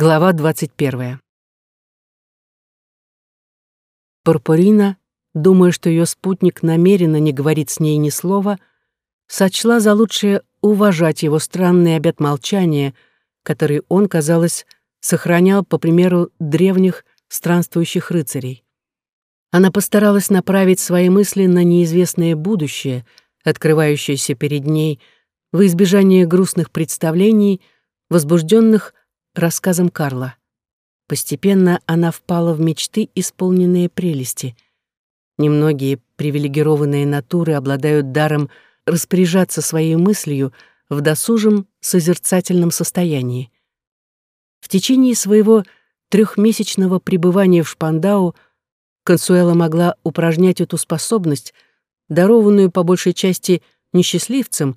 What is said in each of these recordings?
Глава 21. Пурпурина, думая, что ее спутник намеренно не говорит с ней ни слова, сочла за лучшее уважать его странный обет молчания, который он, казалось, сохранял по примеру древних странствующих рыцарей. Она постаралась направить свои мысли на неизвестное будущее, открывающееся перед ней, во избежание грустных представлений, возбужденных рассказом Карла. Постепенно она впала в мечты, исполненные прелести. Немногие привилегированные натуры обладают даром распоряжаться своей мыслью в досужем созерцательном состоянии. В течение своего трехмесячного пребывания в Шпандау Консуэла могла упражнять эту способность, дарованную по большей части не счастливцам,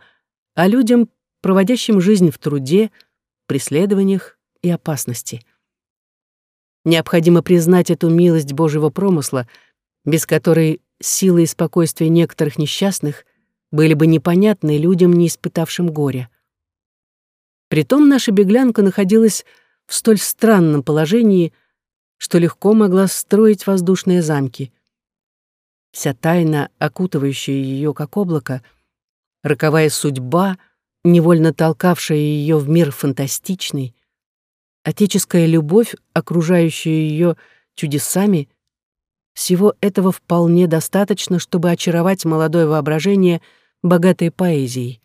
а людям, проводящим жизнь в труде, преследованиях и опасности. Необходимо признать эту милость Божьего промысла, без которой сила и спокойствие некоторых несчастных были бы непонятны людям, не испытавшим горя. Притом наша беглянка находилась в столь странном положении, что легко могла строить воздушные замки. Вся тайна, окутывающая ее как облако, роковая судьба, невольно толкавшая ее в мир фантастичный, отеческая любовь, окружающая ее чудесами, всего этого вполне достаточно, чтобы очаровать молодое воображение богатой поэзией.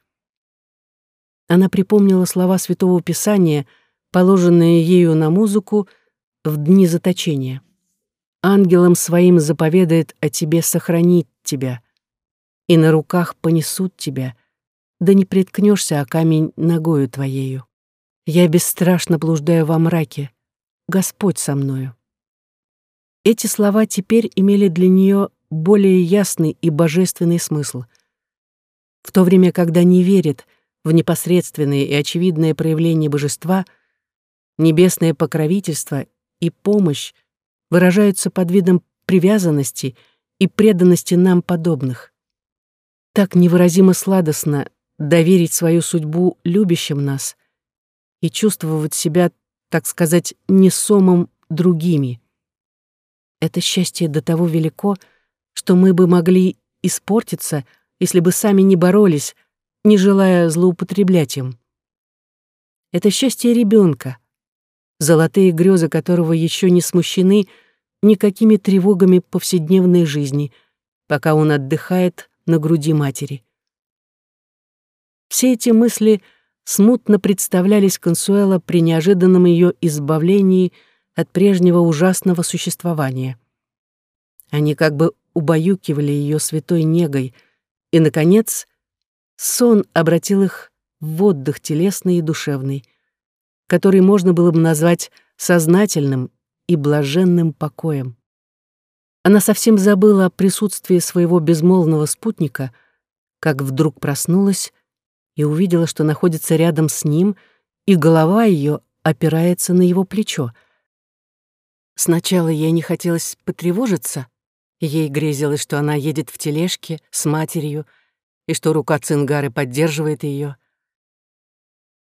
Она припомнила слова Святого Писания — положенные ею на музыку в дни заточения. Ангелам своим заповедает о тебе сохранить тебя, и на руках понесут тебя, да не приткнешься о камень ногою твоею. Я бесстрашно блуждаю во мраке, Господь со мною. Эти слова теперь имели для нее более ясный и божественный смысл. В то время, когда не верит в непосредственные и очевидные проявления божества — небесное покровительство и помощь выражаются под видом привязанности и преданности нам подобных. Так невыразимо сладостно доверить свою судьбу любящим нас и чувствовать себя, так сказать, несомым другими. Это счастье до того велико, что мы бы могли испортиться, если бы сами не боролись, не желая злоупотреблять им. Это счастье ребенка, золотые грезы которого еще не смущены никакими тревогами повседневной жизни, пока он отдыхает на груди матери. Все эти мысли смутно представлялись Консуэла при неожиданном ее избавлении от прежнего ужасного существования. Они как бы убаюкивали ее святой негой, и, наконец, сон обратил их в отдых телесный и душевный — который можно было бы назвать сознательным и блаженным покоем. Она совсем забыла о присутствии своего безмолвного спутника, как вдруг проснулась и увидела, что находится рядом с ним, и голова ее опирается на его плечо. Сначала ей не хотелось потревожиться, ей грезилось, что она едет в тележке с матерью, и что рука Цингары поддерживает ее.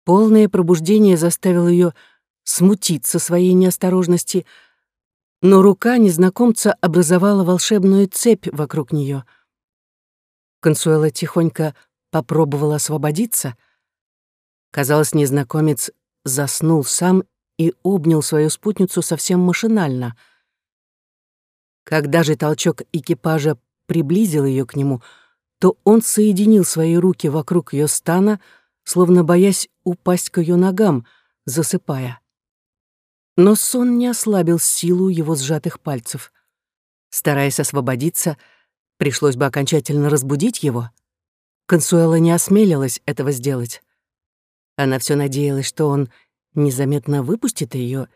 Полное пробуждение заставило ее смутиться своей неосторожности, но рука незнакомца образовала волшебную цепь вокруг нее. Консуэла тихонько попробовала освободиться. Казалось, незнакомец заснул сам и обнял свою спутницу совсем машинально. Когда же толчок экипажа приблизил ее к нему, то он соединил свои руки вокруг ее стана — словно боясь упасть к ее ногам, засыпая. Но сон не ослабил силу его сжатых пальцев. Стараясь освободиться, пришлось бы окончательно разбудить его. Консуэла не осмелилась этого сделать. Она все надеялась, что он незаметно выпустит ее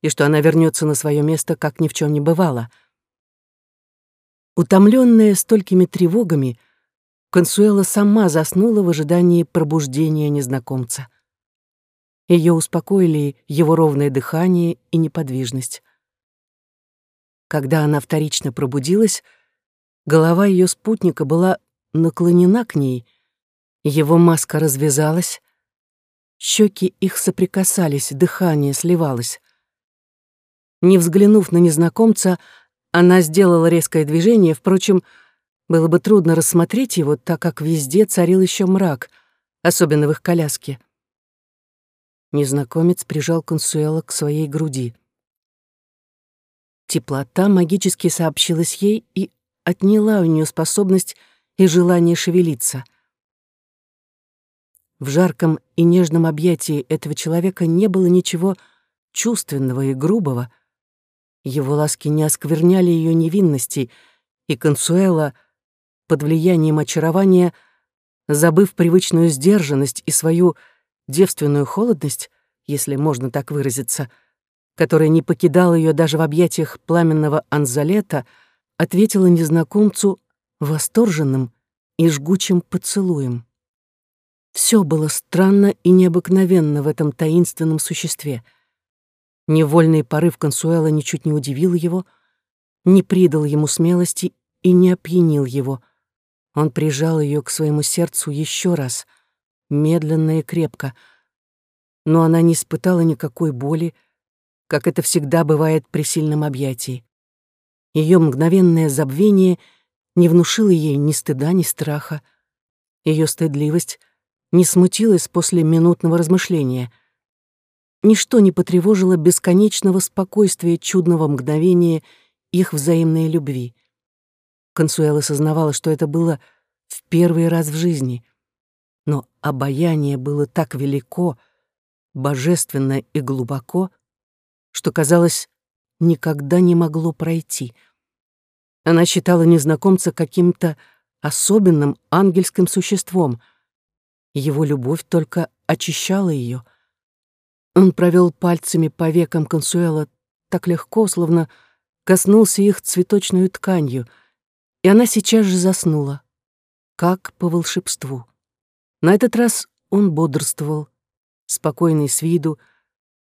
и что она вернется на свое место, как ни в чем не бывало. Утомленная столькими тревогами, Консуэла сама заснула в ожидании пробуждения незнакомца. Ее успокоили его ровное дыхание и неподвижность. Когда она вторично пробудилась, голова ее спутника была наклонена к ней, его маска развязалась, Щеки их соприкасались, дыхание сливалось. Не взглянув на незнакомца, она сделала резкое движение, впрочем, было бы трудно рассмотреть его, так как везде царил еще мрак, особенно в их коляске. Незнакомец прижал Консуэла к своей груди. Теплота магически сообщилась ей и отняла у нее способность и желание шевелиться. В жарком и нежном объятии этого человека не было ничего чувственного и грубого. Его ласки не оскверняли ее невинности, и Консуэла, под влиянием очарования, забыв привычную сдержанность и свою девственную холодность, если можно так выразиться, которая не покидала ее даже в объятиях пламенного Анзалета, ответила незнакомцу восторженным и жгучим поцелуем. Все было странно и необыкновенно в этом таинственном существе. Невольный порыв Консуэла ничуть не удивил его, не придал ему смелости и не опьянил его. Он прижал ее к своему сердцу еще раз, медленно и крепко, но она не испытала никакой боли, как это всегда бывает при сильном объятии. Ее мгновенное забвение не внушило ей ни стыда, ни страха. Ее стыдливость не смутилась после минутного размышления. Ничто не потревожило бесконечного спокойствия чудного мгновения их взаимной любви. Консуэла сознавала, что это было в первый раз в жизни. Но обаяние было так велико, божественно и глубоко, что, казалось, никогда не могло пройти. Она считала незнакомца каким-то особенным ангельским существом — его любовь только очищала ее. Он провел пальцами по векам Консуэла так легко, словно коснулся их цветочной тканью, и она сейчас же заснула, как по волшебству. На этот раз он бодрствовал, спокойный с виду,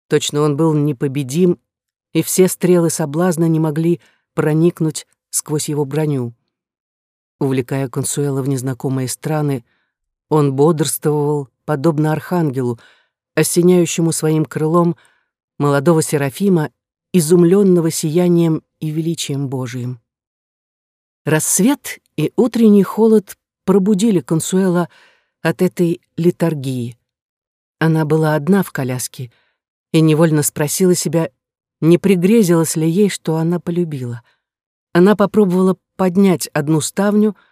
точно он был непобедим, и все стрелы соблазна не могли проникнуть сквозь его броню. Увлекая Консуэла в незнакомые страны, он бодрствовал, подобно архангелу, осеняющему своим крылом молодого Серафима, изумленного сиянием и величием Божиим. Рассвет и утренний холод пробудили Консуэла от этой литургии. Она была одна в коляске и невольно спросила себя, не пригрезилось ли ей, что она полюбила. Она попробовала поднять одну ставню —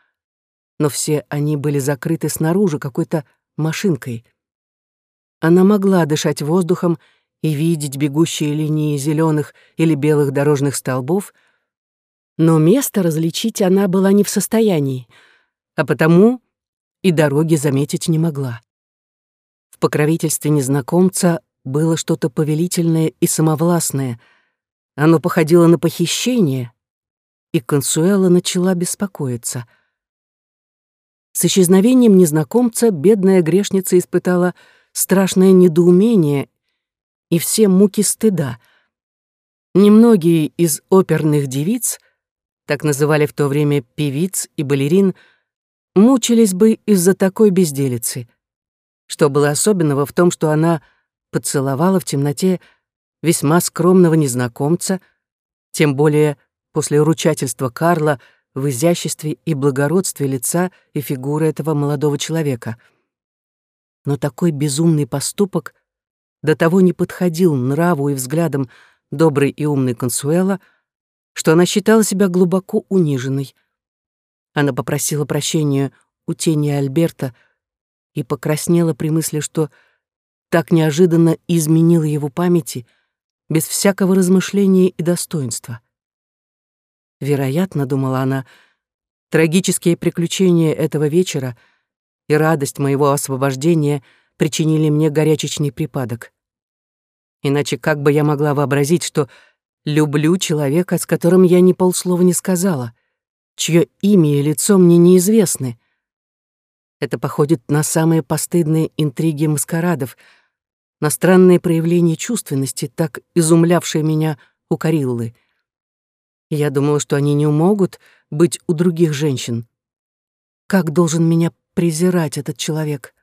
но все они были закрыты снаружи какой-то машинкой. Она могла дышать воздухом и видеть бегущие линии зеленых или белых дорожных столбов, но место различить она была не в состоянии, а потому и дороги заметить не могла. В покровительстве незнакомца было что-то повелительное и самовластное. Оно походило на похищение, и Консуэла начала беспокоиться — с исчезновением незнакомца бедная грешница испытала страшное недоумение и все муки стыда. Немногие из оперных девиц, так называли в то время певиц и балерин, мучились бы из-за такой безделицы. Что было особенного в том, что она поцеловала в темноте весьма скромного незнакомца, тем более после ручательства Карла — в изяществе и благородстве лица и фигуры этого молодого человека. Но такой безумный поступок до того не подходил нраву и взглядам доброй и умной Консуэла, что она считала себя глубоко униженной. Она попросила прощения у тени Альберта и покраснела при мысли, что так неожиданно изменила его памяти без всякого размышления и достоинства. Вероятно, думала она, трагические приключения этого вечера и радость моего освобождения причинили мне горячечный припадок. Иначе как бы я могла вообразить, что люблю человека, с которым я ни полслова не сказала, чье имя и лицо мне неизвестны? Это походит на самые постыдные интриги маскарадов, на странные проявления чувственности, так изумлявшие меня у Кариллы — я думала, что они не могут быть у других женщин. Как должен меня презирать этот человек?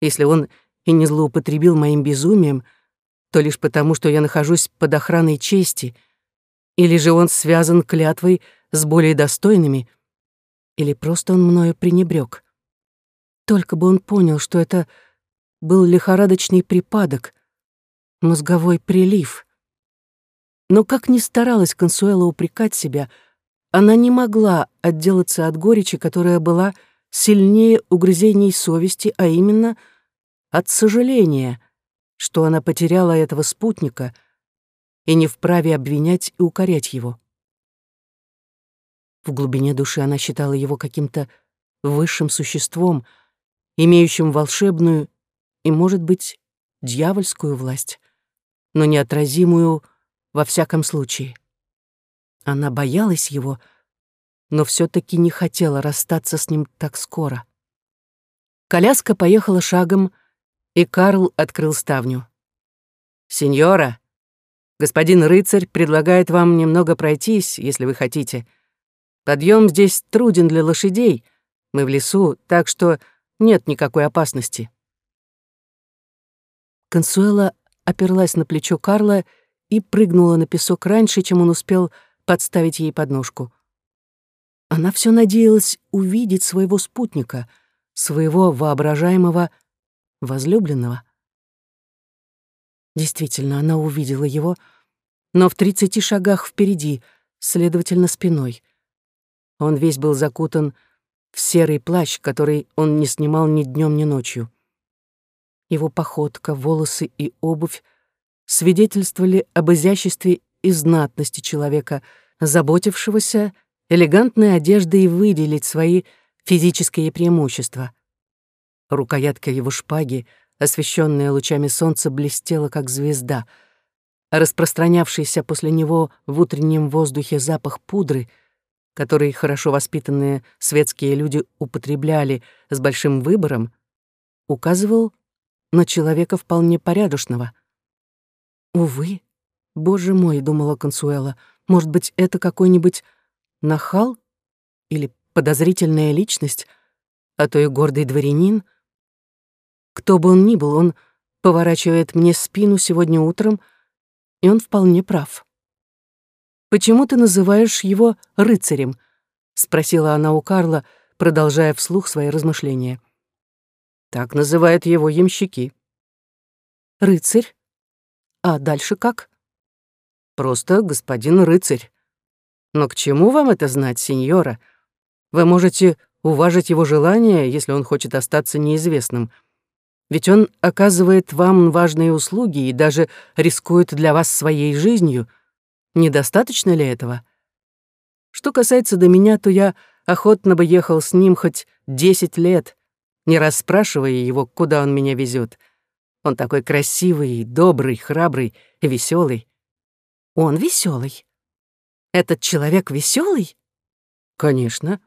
Если он и не злоупотребил моим безумием, то лишь потому, что я нахожусь под охраной чести, или же он связан клятвой с более достойными, или просто он мною пренебрег. Только бы он понял, что это был лихорадочный припадок, мозговой прилив. Но как ни старалась Консуэла упрекать себя, она не могла отделаться от горечи, которая была сильнее угрызений совести, а именно от сожаления, что она потеряла этого спутника и не вправе обвинять и укорять его. В глубине души она считала его каким-то высшим существом, имеющим волшебную и, может быть, дьявольскую власть, но неотразимую во всяком случае. Она боялась его, но все таки не хотела расстаться с ним так скоро. Коляска поехала шагом, и Карл открыл ставню. «Сеньора, господин рыцарь предлагает вам немного пройтись, если вы хотите. Подъем здесь труден для лошадей, мы в лесу, так что нет никакой опасности». Консуэла оперлась на плечо Карла и прыгнула на песок раньше, чем он успел подставить ей подножку. Она все надеялась увидеть своего спутника, своего воображаемого возлюбленного. Действительно, она увидела его, но в тридцати шагах впереди, следовательно, спиной. Он весь был закутан в серый плащ, который он не снимал ни днем, ни ночью. Его походка, волосы и обувь свидетельствовали об изяществе и знатности человека, заботившегося элегантной одеждой выделить свои физические преимущества. Рукоятка его шпаги, освещенная лучами солнца, блестела, как звезда, распространявшийся после него в утреннем воздухе запах пудры, который хорошо воспитанные светские люди употребляли с большим выбором, указывал на человека вполне порядочного. «Увы, боже мой», — думала Консуэла, — «может быть, это какой-нибудь нахал или подозрительная личность, а то и гордый дворянин. Кто бы он ни был, он поворачивает мне спину сегодня утром, и он вполне прав. «Почему ты называешь его рыцарем?» — спросила она у Карла, продолжая вслух свои размышления. Так называют его ямщики. Рыцарь? А дальше как? Просто господин рыцарь. Но к чему вам это знать, сеньора? Вы можете уважить его желание, если он хочет остаться неизвестным. Ведь он оказывает вам важные услуги и даже рискует для вас своей жизнью. Недостаточно ли этого? Что касается до меня, то я охотно бы ехал с ним хоть десять лет, не расспрашивая его, куда он меня везет. Он такой красивый, добрый, храбрый и веселый. Он веселый. Этот человек веселый? Конечно.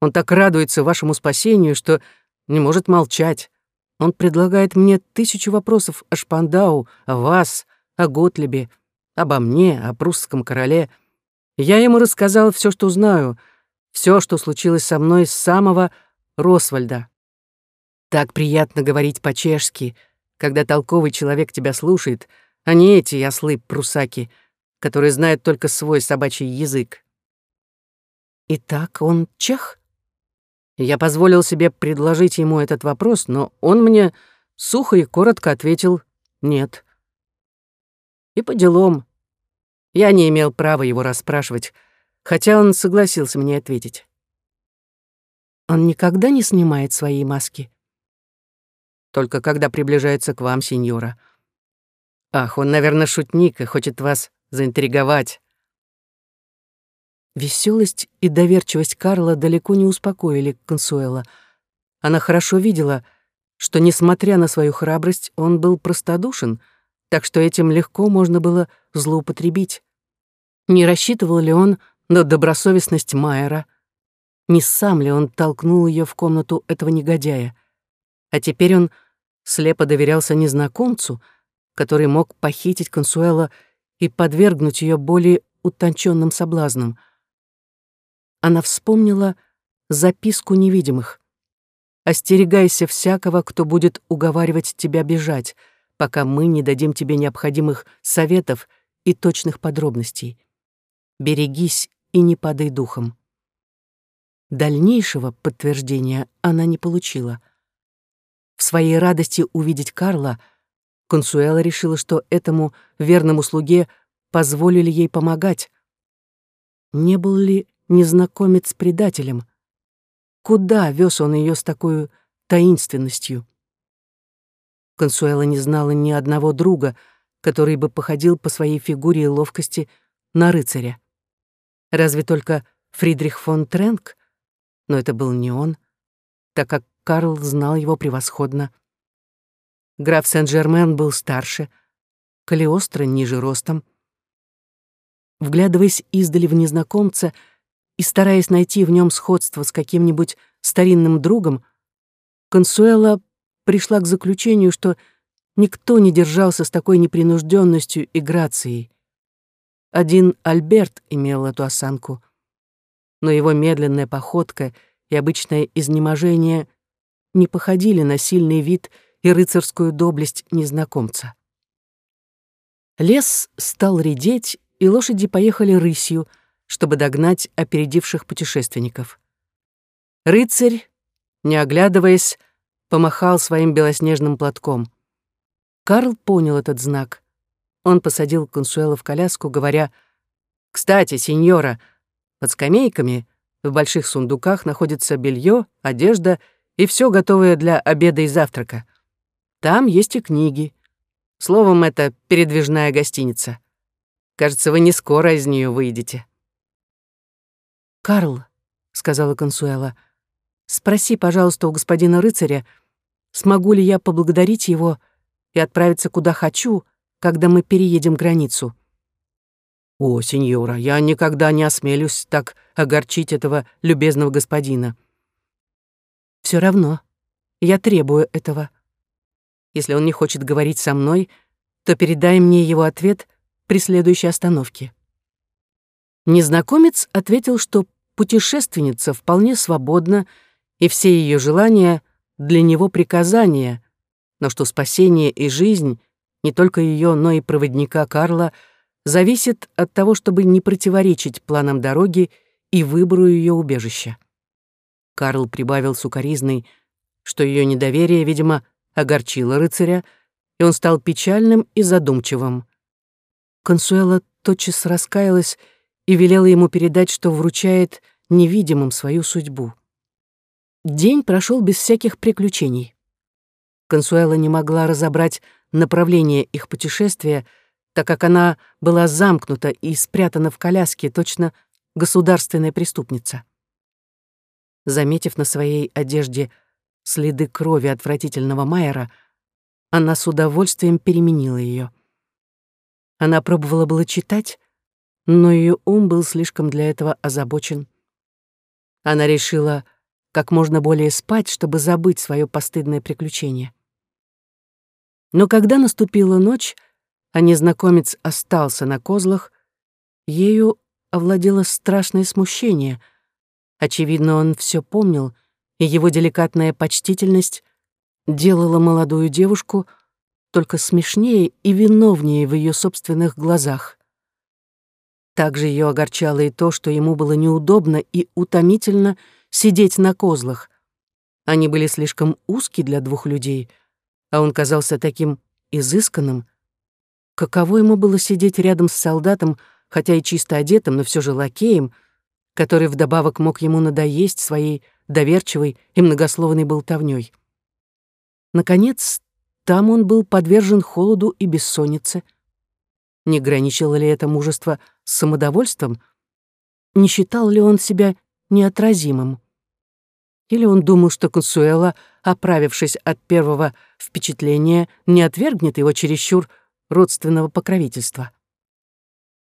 Он так радуется вашему спасению, что не может молчать. Он предлагает мне тысячу вопросов о Шпандау, о вас, о Готлебе, обо мне, о прусском короле. Я ему рассказал все, что знаю, все, что случилось со мной с самого Росвальда. Так приятно говорить по-чешски, когда толковый человек тебя слушает, а не эти ослы-прусаки, которые знают только свой собачий язык. Итак, он чех? Я позволил себе предложить ему этот вопрос, но он мне сухо и коротко ответил «нет». И по делам. Я не имел права его расспрашивать, хотя он согласился мне ответить. Он никогда не снимает свои маски? Только когда приближается к вам, сеньора. Ах, он, наверное, шутник и хочет вас заинтриговать. Веселость и доверчивость Карла далеко не успокоили Консуэла. Она хорошо видела, что, несмотря на свою храбрость, он был простодушен, так что этим легко можно было злоупотребить. Не рассчитывал ли он на добросовестность Майера? Не сам ли он толкнул ее в комнату этого негодяя? А теперь он слепо доверялся незнакомцу, который мог похитить Консуэла и подвергнуть ее более утонченным соблазнам. Она вспомнила записку невидимых. Остерегайся всякого, кто будет уговаривать тебя бежать, пока мы не дадим тебе необходимых советов и точных подробностей. Берегись и не падай духом. Дальнейшего подтверждения она не получила. В своей радости увидеть Карла Консуэла решила, что этому верному слуге позволили ей помогать. Не был ли незнакомец предателем? Куда вез он ее с такой таинственностью? Консуэла не знала ни одного друга, который бы походил по своей фигуре и ловкости на рыцаря. Разве только Фридрих фон Тренк, но это был не он, так как Карл знал его превосходно. Граф Сен-Жермен был старше, Калиостро ниже ростом. Вглядываясь издали в незнакомца и стараясь найти в нем сходство с каким-нибудь старинным другом, Консуэла пришла к заключению, что никто не держался с такой непринужденностью и грацией. Один Альберт имел эту осанку — но его медленная походка и обычное изнеможение не походили на сильный вид и рыцарскую доблесть незнакомца. Лес стал редеть, и лошади поехали рысью, чтобы догнать опередивших путешественников. Рыцарь, не оглядываясь, помахал своим белоснежным платком. Карл понял этот знак. Он посадил Консуэла в коляску, говоря, «Кстати, сеньора, — под скамейками в больших сундуках находится белье, одежда и все готовое для обеда и завтрака. Там есть и книги. Словом, это передвижная гостиница. Кажется, вы не скоро из нее выйдете. «Карл», — сказала Консуэла, — «спроси, пожалуйста, у господина рыцаря, смогу ли я поблагодарить его и отправиться куда хочу, когда мы переедем границу». «О, сеньора, я никогда не осмелюсь так огорчить этого любезного господина». Все равно, я требую этого. Если он не хочет говорить со мной, то передай мне его ответ при следующей остановке». Незнакомец ответил, что путешественница вполне свободна, и все ее желания для него приказания, но что спасение и жизнь не только ее, но и проводника Карла — зависит от того, чтобы не противоречить планам дороги и выбору ее убежища. Карл прибавил сукоризной, что ее недоверие, видимо, огорчило рыцаря, и он стал печальным и задумчивым. Консуэла тотчас раскаялась и велела ему передать, что вручает невидимым свою судьбу. День прошел без всяких приключений. Консуэла не могла разобрать направление их путешествия, так как она была замкнута и спрятана в коляске, точно государственная преступница. Заметив на своей одежде следы крови отвратительного Майера, она с удовольствием переменила ее. Она пробовала было читать, но ее ум был слишком для этого озабочен. Она решила как можно более спать, чтобы забыть свое постыдное приключение. Но когда наступила ночь, а незнакомец остался на козлах, ею овладело страшное смущение. Очевидно, он все помнил, и его деликатная почтительность делала молодую девушку только смешнее и виновнее в ее собственных глазах. Также ее огорчало и то, что ему было неудобно и утомительно сидеть на козлах. Они были слишком узкие для двух людей, а он казался таким изысканным, Каково ему было сидеть рядом с солдатом, хотя и чисто одетым, но все же лакеем, который вдобавок мог ему надоесть своей доверчивой и многословной болтовней. Наконец, там он был подвержен холоду и бессоннице. Не граничило ли это мужество с самодовольством? Не считал ли он себя неотразимым? Или он думал, что Консуэла, оправившись от первого впечатления, не отвергнет его чересчур родственного покровительства.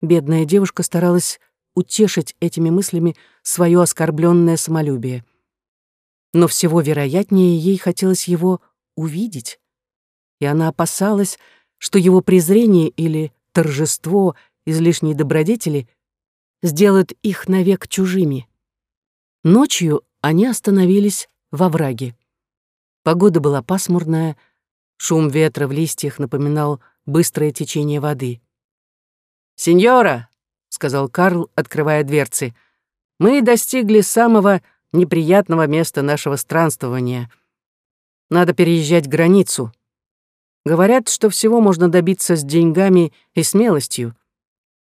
Бедная девушка старалась утешить этими мыслями свое оскорбленное самолюбие. Но всего вероятнее ей хотелось его увидеть, и она опасалась, что его презрение или торжество излишней добродетели сделают их навек чужими. Ночью они остановились во враге. Погода была пасмурная, шум ветра в листьях напоминал быстрое течение воды. «Сеньора!» — сказал Карл, открывая дверцы. «Мы достигли самого неприятного места нашего странствования. Надо переезжать границу. Говорят, что всего можно добиться с деньгами и смелостью.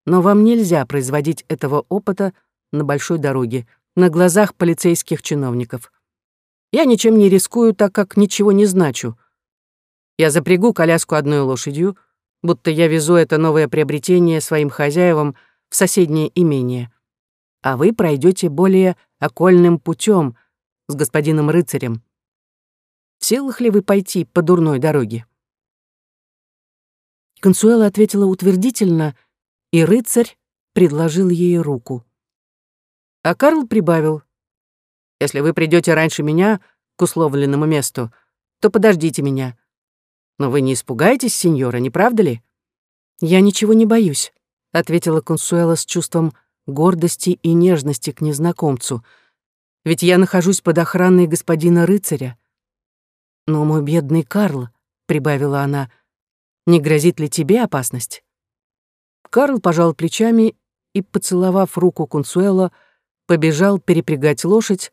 Но вам нельзя производить этого опыта на большой дороге, на глазах полицейских чиновников. Я ничем не рискую, так как ничего не значу. Я запрягу коляску одной лошадью, будто я везу это новое приобретение своим хозяевам в соседнее имение. А вы пройдете более окольным путем с господином рыцарем. В силах ли вы пойти по дурной дороге? Консуэла ответила утвердительно, и рыцарь предложил ей руку. А Карл прибавил. «Если вы придете раньше меня к условленному месту, то подождите меня. Но вы не испугаетесь, сеньора, не правда ли?» «Я ничего не боюсь», — ответила Консуэла с чувством гордости и нежности к незнакомцу. «Ведь я нахожусь под охраной господина рыцаря». «Но мой бедный Карл», — прибавила она, — «не грозит ли тебе опасность?» Карл пожал плечами и, поцеловав руку Консуэла, побежал перепрягать лошадь,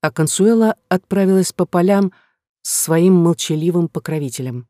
а Консуэла отправилась по полям с своим молчаливым покровителем.